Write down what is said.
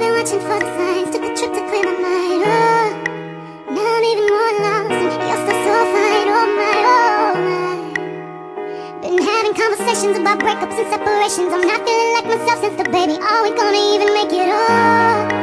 watching for the signs, took a trip to clear my mind. Oh, now I'm even more lost, and you're still so fine. Oh my, oh my. Been having conversations about breakups and separations. I'm not feeling like myself since the baby. Are we gonna even make it all?